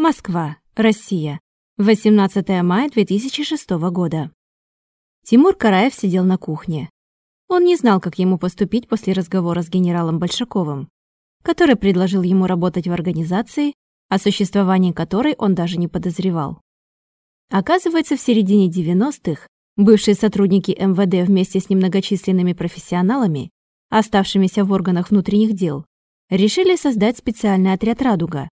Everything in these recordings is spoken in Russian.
Москва, Россия. 18 мая 2006 года. Тимур Караев сидел на кухне. Он не знал, как ему поступить после разговора с генералом Большаковым, который предложил ему работать в организации, о существовании которой он даже не подозревал. Оказывается, в середине 90-х бывшие сотрудники МВД вместе с немногочисленными профессионалами, оставшимися в органах внутренних дел, решили создать специальный отряд «Радуга»,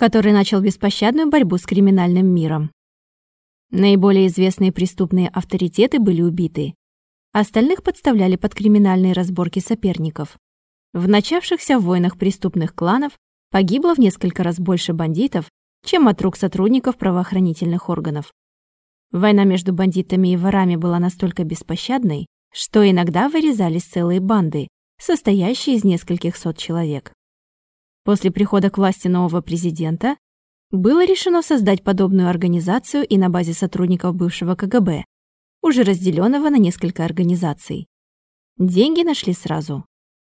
который начал беспощадную борьбу с криминальным миром. Наиболее известные преступные авторитеты были убиты. Остальных подставляли под криминальные разборки соперников. В начавшихся войнах преступных кланов погибло в несколько раз больше бандитов, чем от рук сотрудников правоохранительных органов. Война между бандитами и ворами была настолько беспощадной, что иногда вырезались целые банды, состоящие из нескольких сот человек. После прихода к власти нового президента было решено создать подобную организацию и на базе сотрудников бывшего КГБ, уже разделенного на несколько организаций. Деньги нашли сразу.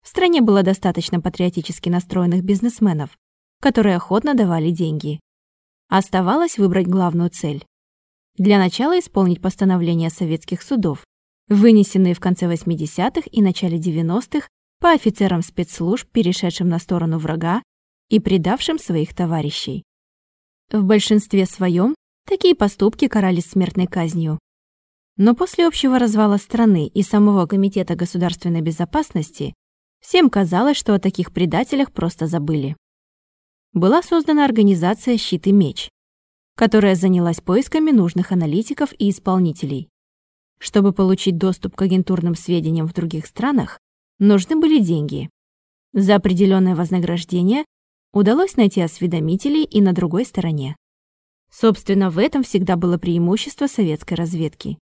В стране было достаточно патриотически настроенных бизнесменов, которые охотно давали деньги. Оставалось выбрать главную цель. Для начала исполнить постановления советских судов, вынесенные в конце 80-х и начале 90-х по офицерам спецслужб, перешедшим на сторону врага и предавшим своих товарищей. В большинстве своем такие поступки карались смертной казнью. Но после общего развала страны и самого Комитета государственной безопасности всем казалось, что о таких предателях просто забыли. Была создана организация «Щит и меч», которая занялась поисками нужных аналитиков и исполнителей. Чтобы получить доступ к агентурным сведениям в других странах, нужны были деньги. За определенное вознаграждение удалось найти осведомителей и на другой стороне. Собственно, в этом всегда было преимущество советской разведки.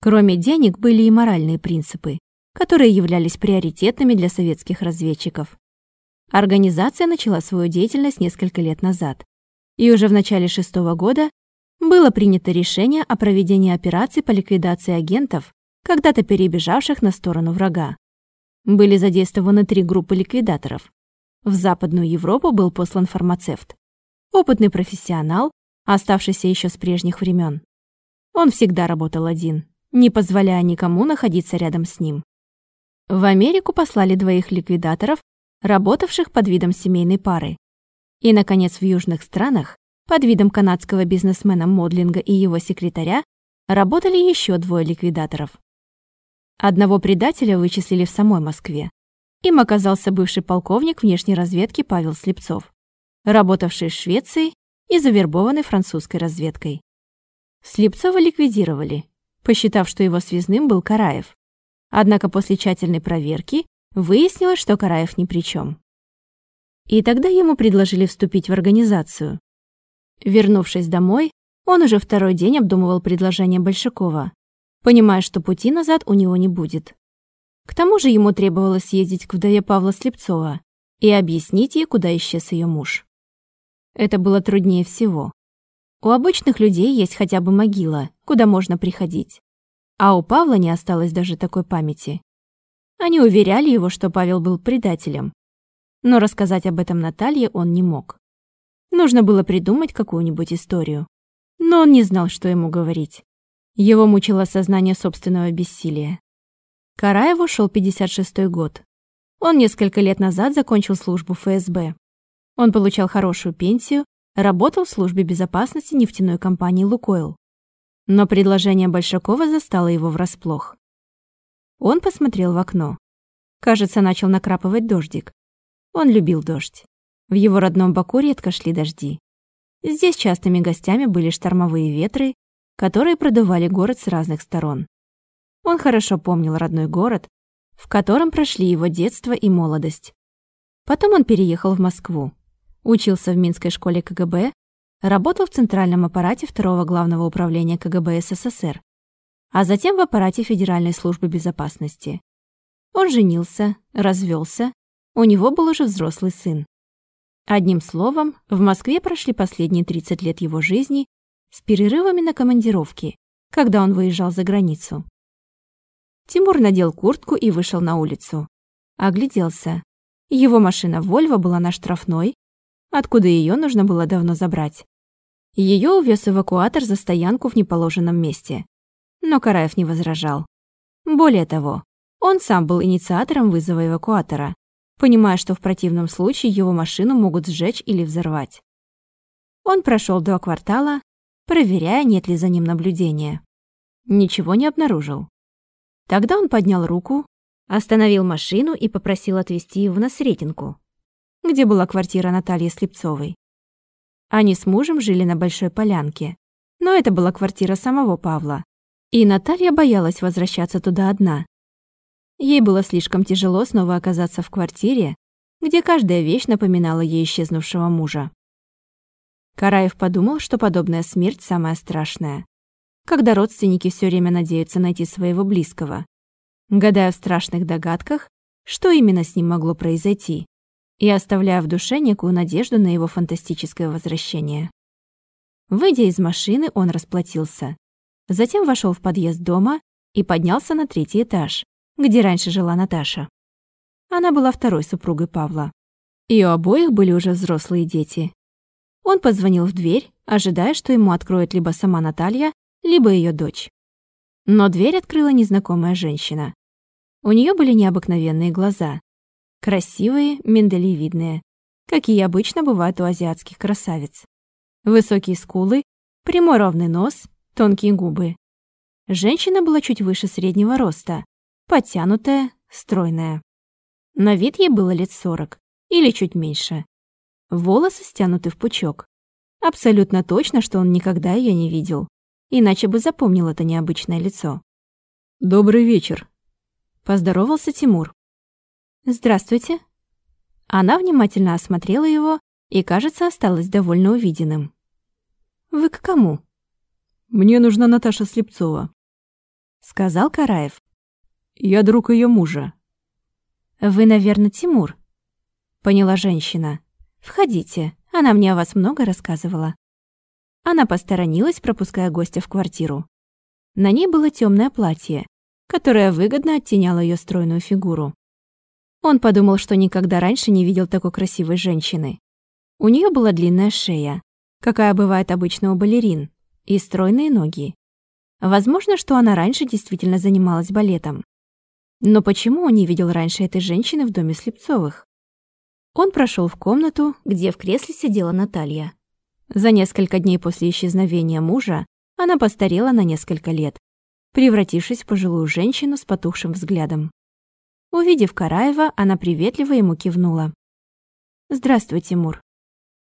Кроме денег были и моральные принципы, которые являлись приоритетными для советских разведчиков. Организация начала свою деятельность несколько лет назад, и уже в начале шестого года было принято решение о проведении операций по ликвидации агентов, когда-то перебежавших на сторону врага. Были задействованы три группы ликвидаторов, в Западную Европу был послан фармацевт. Опытный профессионал, оставшийся еще с прежних времен. Он всегда работал один, не позволяя никому находиться рядом с ним. В Америку послали двоих ликвидаторов, работавших под видом семейной пары. И, наконец, в южных странах, под видом канадского бизнесмена Модлинга и его секретаря, работали еще двое ликвидаторов. Одного предателя вычислили в самой Москве, им оказался бывший полковник внешней разведки Павел Слепцов, работавший в Швеции и завербованный французской разведкой. Слепцова ликвидировали, посчитав, что его связным был Караев. Однако после тщательной проверки выяснилось, что Караев ни при чем. И тогда ему предложили вступить в организацию. Вернувшись домой, он уже второй день обдумывал предложение Большакова, понимая, что пути назад у него не будет. К тому же ему требовалось съездить к вдове Павла Слепцова и объяснить ей, куда исчез ее муж. Это было труднее всего. У обычных людей есть хотя бы могила, куда можно приходить. А у Павла не осталось даже такой памяти. Они уверяли его, что Павел был предателем. Но рассказать об этом Наталье он не мог. Нужно было придумать какую-нибудь историю. Но он не знал, что ему говорить. Его мучило сознание собственного бессилия. Караеву шел 56-й год. Он несколько лет назад закончил службу ФСБ. Он получал хорошую пенсию, работал в службе безопасности нефтяной компании «Лукойл». Но предложение Большакова застало его врасплох. Он посмотрел в окно. Кажется, начал накрапывать дождик. Он любил дождь. В его родном Баку редко шли дожди. Здесь частыми гостями были штормовые ветры, которые продували город с разных сторон. Он хорошо помнил родной город, в котором прошли его детство и молодость. Потом он переехал в Москву, учился в Минской школе КГБ, работал в центральном аппарате второго главного управления КГБ СССР, а затем в аппарате Федеральной службы безопасности. Он женился, развелся, у него был уже взрослый сын. Одним словом, в Москве прошли последние 30 лет его жизни с перерывами на командировки, когда он выезжал за границу. Тимур надел куртку и вышел на улицу. Огляделся. Его машина «Вольво» была на штрафной, откуда ее нужно было давно забрать. Ее увез эвакуатор за стоянку в неположенном месте. Но Караев не возражал. Более того, он сам был инициатором вызова эвакуатора, понимая, что в противном случае его машину могут сжечь или взорвать. Он прошел два квартала, проверяя, нет ли за ним наблюдения. Ничего не обнаружил. Тогда он поднял руку, остановил машину и попросил отвезти его на Сретенку, где была квартира Натальи Слепцовой. Они с мужем жили на Большой Полянке, но это была квартира самого Павла. И Наталья боялась возвращаться туда одна. Ей было слишком тяжело снова оказаться в квартире, где каждая вещь напоминала ей исчезнувшего мужа. Караев подумал, что подобная смерть самая страшная, когда родственники все время надеются найти своего близкого, гадая в страшных догадках, что именно с ним могло произойти, и оставляя в душе некую надежду на его фантастическое возвращение. Выйдя из машины, он расплатился. Затем вошел в подъезд дома и поднялся на третий этаж, где раньше жила Наташа. Она была второй супругой Павла. И у обоих были уже взрослые дети. Он позвонил в дверь, ожидая, что ему откроет либо сама Наталья, либо ее дочь. Но дверь открыла незнакомая женщина. У нее были необыкновенные глаза. Красивые, миндалевидные, какие обычно бывают у азиатских красавиц. Высокие скулы, прямой ровный нос, тонкие губы. Женщина была чуть выше среднего роста, подтянутая, стройная. На вид ей было лет сорок или чуть меньше. Волосы стянуты в пучок. Абсолютно точно, что он никогда ее не видел. Иначе бы запомнил это необычное лицо. «Добрый вечер», — поздоровался Тимур. «Здравствуйте». Она внимательно осмотрела его и, кажется, осталась довольно увиденным. «Вы к кому?» «Мне нужна Наташа Слепцова», — сказал Караев. Я друг ее мужа. Вы, наверное, Тимур? Поняла женщина. Входите, она мне о вас много рассказывала. Она посторонилась, пропуская гостя в квартиру. На ней было темное платье, которое выгодно оттеняло ее стройную фигуру. Он подумал, что никогда раньше не видел такой красивой женщины. У нее была длинная шея, какая бывает обычно у балерин, и стройные ноги. Возможно, что она раньше действительно занималась балетом. Но почему он не видел раньше этой женщины в доме Слепцовых? Он прошел в комнату, где в кресле сидела Наталья. За несколько дней после исчезновения мужа она постарела на несколько лет, превратившись в пожилую женщину с потухшим взглядом. Увидев Караева, она приветливо ему кивнула. «Здравствуй, Тимур.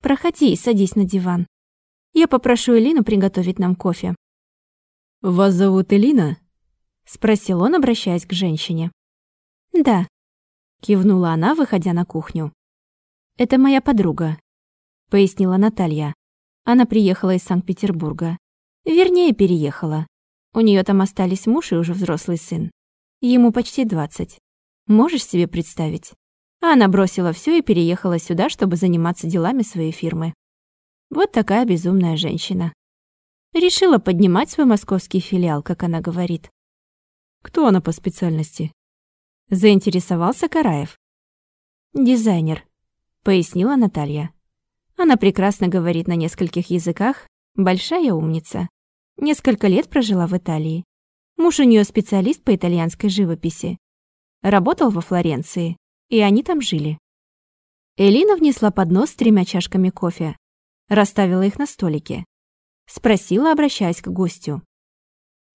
Проходи и садись на диван. Я попрошу Элину приготовить нам кофе». «Вас зовут Элина?» — спросил он, обращаясь к женщине. «Да», — кивнула она, выходя на кухню. «Это моя подруга», — пояснила Наталья. Она приехала из Санкт-Петербурга. Вернее, переехала. У нее там остались муж и уже взрослый сын. Ему почти двадцать. Можешь себе представить? А она бросила все и переехала сюда, чтобы заниматься делами своей фирмы. Вот такая безумная женщина. Решила поднимать свой московский филиал, как она говорит. Кто она по специальности? Заинтересовался Караев. Дизайнер, пояснила Наталья. Она прекрасно говорит на нескольких языках, большая умница. Несколько лет прожила в Италии. Муж у нее специалист по итальянской живописи. Работал во Флоренции, и они там жили. Элина внесла поднос с тремя чашками кофе, расставила их на столике. Спросила, обращаясь к гостю.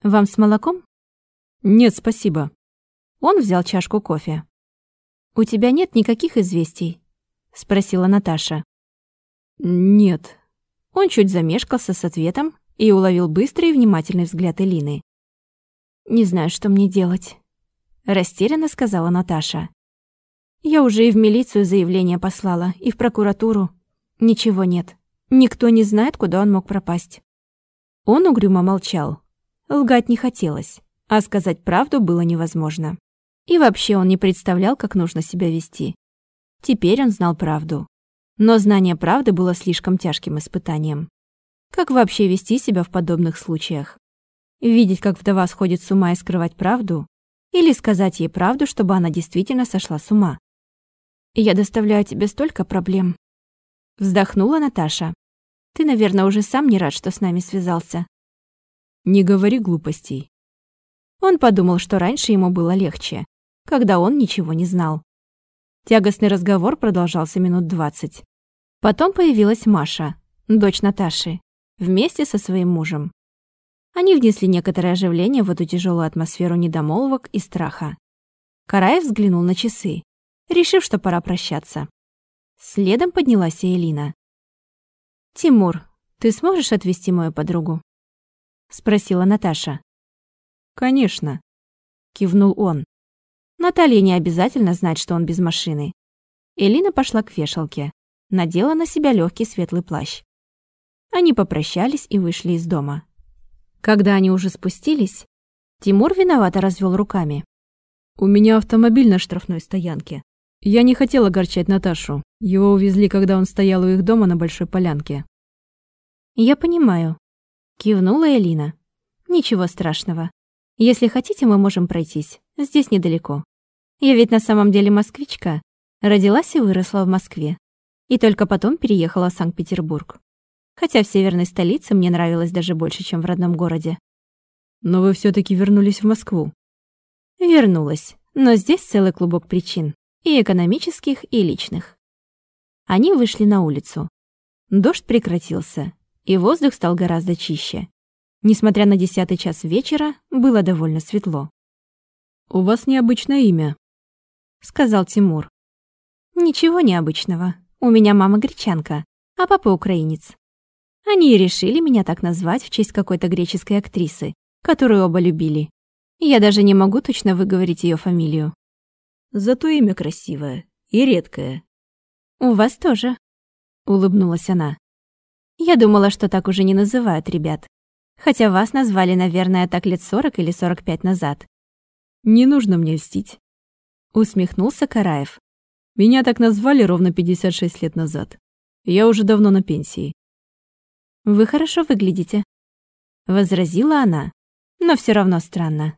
«Вам с молоком?» «Нет, спасибо». Он взял чашку кофе. «У тебя нет никаких известий?» — спросила Наташа. «Нет». Он чуть замешкался с ответом и уловил быстрый и внимательный взгляд Элины. «Не знаю, что мне делать», — растерянно сказала Наташа. «Я уже и в милицию заявление послала, и в прокуратуру. Ничего нет. Никто не знает, куда он мог пропасть». Он угрюмо молчал. Лгать не хотелось а сказать правду было невозможно. И вообще он не представлял, как нужно себя вести. Теперь он знал правду. Но знание правды было слишком тяжким испытанием. Как вообще вести себя в подобных случаях? Видеть, как вдова сходит с ума и скрывать правду? Или сказать ей правду, чтобы она действительно сошла с ума? «Я доставляю тебе столько проблем». Вздохнула Наташа. «Ты, наверное, уже сам не рад, что с нами связался». «Не говори глупостей». Он подумал, что раньше ему было легче, когда он ничего не знал. Тягостный разговор продолжался минут двадцать. Потом появилась Маша, дочь Наташи, вместе со своим мужем. Они внесли некоторое оживление в эту тяжелую атмосферу недомолвок и страха. Караев взглянул на часы, решив, что пора прощаться. Следом поднялась и Элина. «Тимур, ты сможешь отвезти мою подругу?» — спросила Наташа. «Конечно», — кивнул он. Наталье не обязательно знать, что он без машины. Элина пошла к вешалке, надела на себя легкий светлый плащ. Они попрощались и вышли из дома. Когда они уже спустились, Тимур виновато развел руками. «У меня автомобиль на штрафной стоянке. Я не хотел огорчать Наташу. Его увезли, когда он стоял у их дома на Большой Полянке». «Я понимаю», — кивнула Элина. «Ничего страшного. Если хотите, мы можем пройтись. Здесь недалеко. Я ведь на самом деле москвичка. Родилась и выросла в Москве. И только потом переехала в Санкт-Петербург хотя в северной столице мне нравилось даже больше, чем в родном городе. Но вы все таки вернулись в Москву. Вернулась, но здесь целый клубок причин, и экономических, и личных. Они вышли на улицу. Дождь прекратился, и воздух стал гораздо чище. Несмотря на десятый час вечера, было довольно светло. «У вас необычное имя», — сказал Тимур. «Ничего необычного. У меня мама гречанка, а папа украинец. Они и решили меня так назвать в честь какой-то греческой актрисы, которую оба любили. Я даже не могу точно выговорить ее фамилию. Зато имя красивое и редкое. У вас тоже, улыбнулась она. Я думала, что так уже не называют ребят. Хотя вас назвали, наверное, так лет сорок или сорок пять назад. Не нужно мне льстить. Усмехнулся Караев. Меня так назвали ровно 56 лет назад. Я уже давно на пенсии. «Вы хорошо выглядите», — возразила она. «Но все равно странно.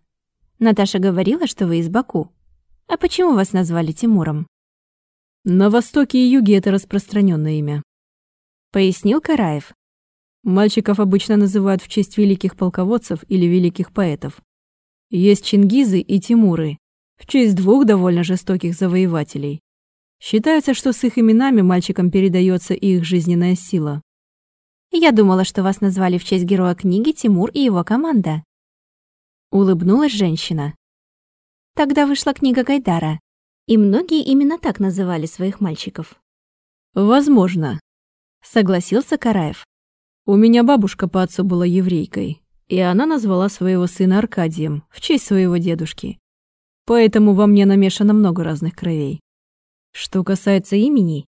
Наташа говорила, что вы из Баку. А почему вас назвали Тимуром?» «На востоке и юге это распространенное имя», — пояснил Караев. «Мальчиков обычно называют в честь великих полководцев или великих поэтов. Есть Чингизы и Тимуры, в честь двух довольно жестоких завоевателей. Считается, что с их именами мальчикам передается их жизненная сила. Я думала, что вас назвали в честь героя книги Тимур и его команда. Улыбнулась женщина. Тогда вышла книга Гайдара, и многие именно так называли своих мальчиков. Возможно, согласился Караев. У меня бабушка по отцу была еврейкой, и она назвала своего сына Аркадием в честь своего дедушки. Поэтому во мне намешано много разных кровей. Что касается имени,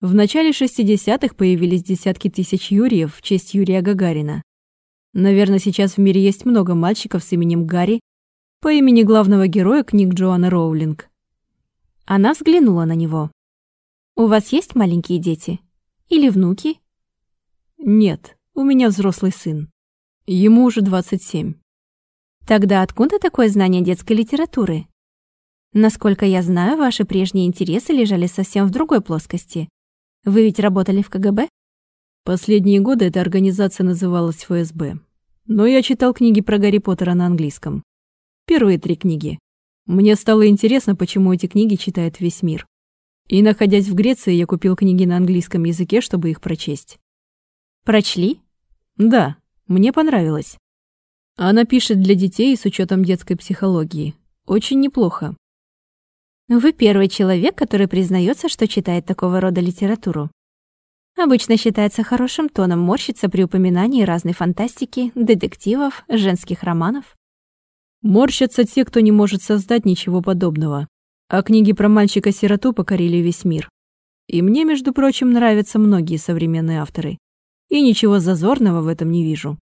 в начале 60-х появились десятки тысяч Юриев в честь Юрия Гагарина. Наверное, сейчас в мире есть много мальчиков с именем Гарри по имени главного героя книг Джоанны Роулинг. Она взглянула на него. «У вас есть маленькие дети? Или внуки?» «Нет, у меня взрослый сын. Ему уже 27». «Тогда откуда такое знание детской литературы?» Насколько я знаю, ваши прежние интересы лежали совсем в другой плоскости. Вы ведь работали в КГБ? Последние годы эта организация называлась ФСБ. Но я читал книги про Гарри Поттера на английском. Первые три книги. Мне стало интересно, почему эти книги читает весь мир. И, находясь в Греции, я купил книги на английском языке, чтобы их прочесть. Прочли? Да, мне понравилось. Она пишет для детей с учетом детской психологии. Очень неплохо. Вы первый человек, который признается, что читает такого рода литературу. Обычно считается хорошим тоном морщиться при упоминании разной фантастики, детективов, женских романов. Морщатся те, кто не может создать ничего подобного. А книги про мальчика-сироту покорили весь мир. И мне, между прочим, нравятся многие современные авторы. И ничего зазорного в этом не вижу.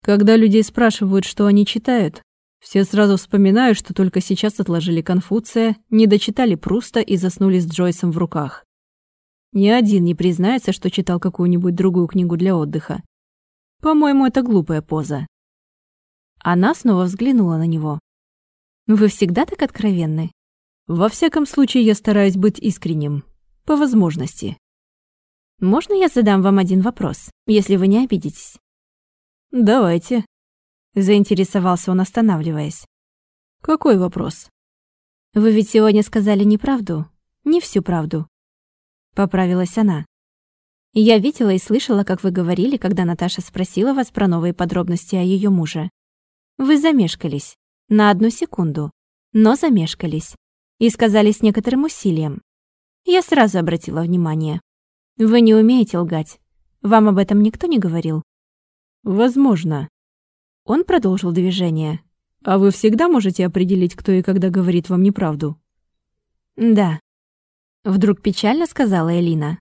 Когда людей спрашивают, что они читают, все сразу вспоминают, что только сейчас отложили Конфуция, не дочитали Пруста и заснули с Джойсом в руках. Ни один не признается, что читал какую-нибудь другую книгу для отдыха. По-моему, это глупая поза. Она снова взглянула на него. «Вы всегда так откровенны?» «Во всяком случае, я стараюсь быть искренним. По возможности». Можно я задам вам один вопрос, если вы не обидитесь? Давайте. Заинтересовался он, останавливаясь. Какой вопрос? Вы ведь сегодня сказали неправду, не всю правду. Поправилась она. Я видела и слышала, как вы говорили, когда Наташа спросила вас про новые подробности о ее муже. Вы замешкались. На одну секунду. Но замешкались. И сказали с некоторым усилием. Я сразу обратила внимание. Вы не умеете лгать. Вам об этом никто не говорил? Возможно. Он продолжил движение. А вы всегда можете определить, кто и когда говорит вам неправду? Да. Вдруг печально сказала Элина.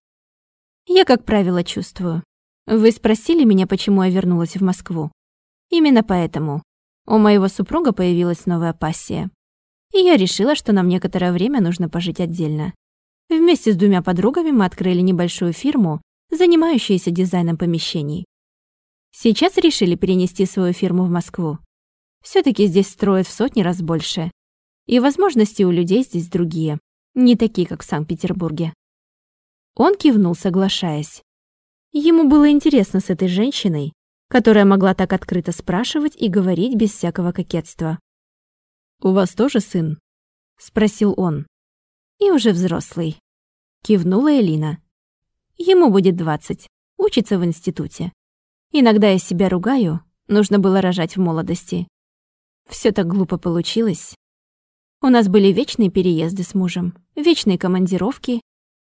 Я, как правило, чувствую. Вы спросили меня, почему я вернулась в Москву. Именно поэтому. У моего супруга появилась новая пассия. И я решила, что нам некоторое время нужно пожить отдельно. Вместе с двумя подругами мы открыли небольшую фирму, занимающуюся дизайном помещений. Сейчас решили перенести свою фирму в Москву. все таки здесь строят в сотни раз больше. И возможности у людей здесь другие, не такие, как в Санкт-Петербурге. Он кивнул, соглашаясь. Ему было интересно с этой женщиной, которая могла так открыто спрашивать и говорить без всякого кокетства. «У вас тоже сын?» — спросил он и уже взрослый. Кивнула Элина. Ему будет двадцать, учится в институте. Иногда я себя ругаю, нужно было рожать в молодости. Все так глупо получилось. У нас были вечные переезды с мужем, вечные командировки.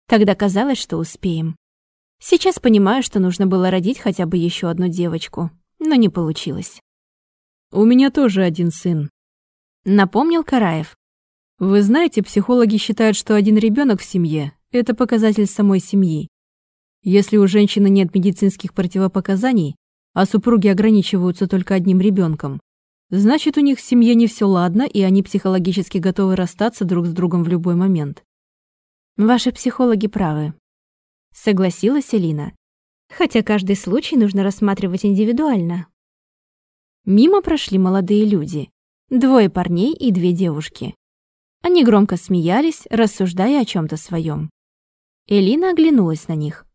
Тогда казалось, что успеем. Сейчас понимаю, что нужно было родить хотя бы еще одну девочку, но не получилось. «У меня тоже один сын», — напомнил Караев. Вы знаете, психологи считают, что один ребенок в семье – это показатель самой семьи. Если у женщины нет медицинских противопоказаний, а супруги ограничиваются только одним ребенком, значит, у них в семье не все ладно, и они психологически готовы расстаться друг с другом в любой момент. Ваши психологи правы. Согласилась Элина. Хотя каждый случай нужно рассматривать индивидуально. Мимо прошли молодые люди. Двое парней и две девушки. Они громко смеялись, рассуждая о чем то своем. Элина оглянулась на них.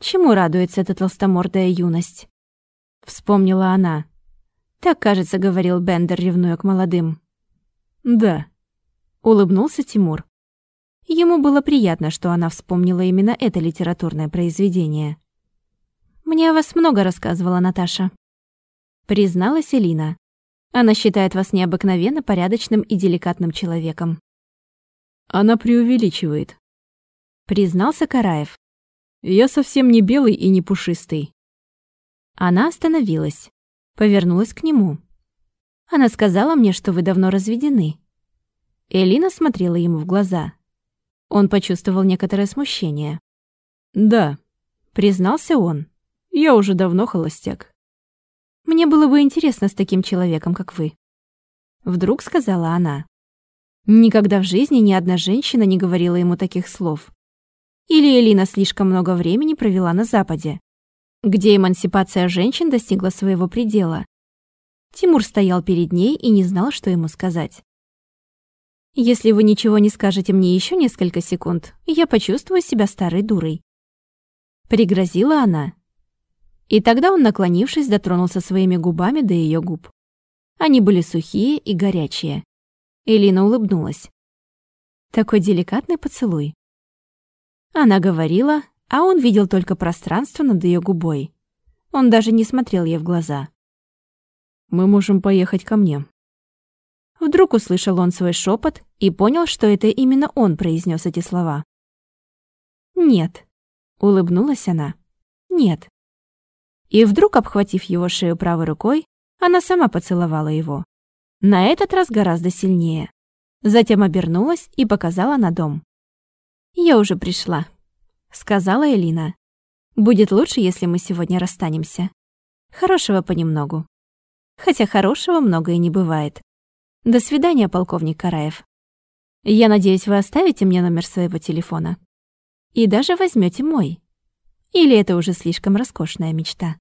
Чему радуется эта толстомордая юность? Вспомнила она. Так, кажется, говорил Бендер, ревнуя к молодым. Да. Улыбнулся Тимур. Ему было приятно, что она вспомнила именно это литературное произведение. «Мне о вас много рассказывала Наташа», — призналась Элина. Она считает вас необыкновенно порядочным и деликатным человеком. Она преувеличивает. Признался Караев. Я совсем не белый и не пушистый. Она остановилась, повернулась к нему. Она сказала мне, что вы давно разведены. Элина смотрела ему в глаза. Он почувствовал некоторое смущение. «Да», — признался он. «Я уже давно холостяк». Мне было бы интересно с таким человеком, как вы. Вдруг сказала она. Никогда в жизни ни одна женщина не говорила ему таких слов. Или Элина слишком много времени провела на Западе, где эмансипация женщин достигла своего предела. Тимур стоял перед ней и не знал, что ему сказать. «Если вы ничего не скажете мне еще несколько секунд, я почувствую себя старой дурой». Пригрозила она. И тогда он, наклонившись, дотронулся своими губами до ее губ. Они были сухие и горячие. Элина улыбнулась. Такой деликатный поцелуй. Она говорила, а он видел только пространство над ее губой. Он даже не смотрел ей в глаза. «Мы можем поехать ко мне». Вдруг услышал он свой шепот и понял, что это именно он произнес эти слова. «Нет», — улыбнулась она. «Нет». И вдруг, обхватив его шею правой рукой, она сама поцеловала его. На этот раз гораздо сильнее. Затем обернулась и показала на дом. «Я уже пришла», — сказала Элина. «Будет лучше, если мы сегодня расстанемся. Хорошего понемногу. Хотя хорошего много и не бывает. До свидания, полковник Караев. Я надеюсь, вы оставите мне номер своего телефона. И даже возьмете мой. Или это уже слишком роскошная мечта?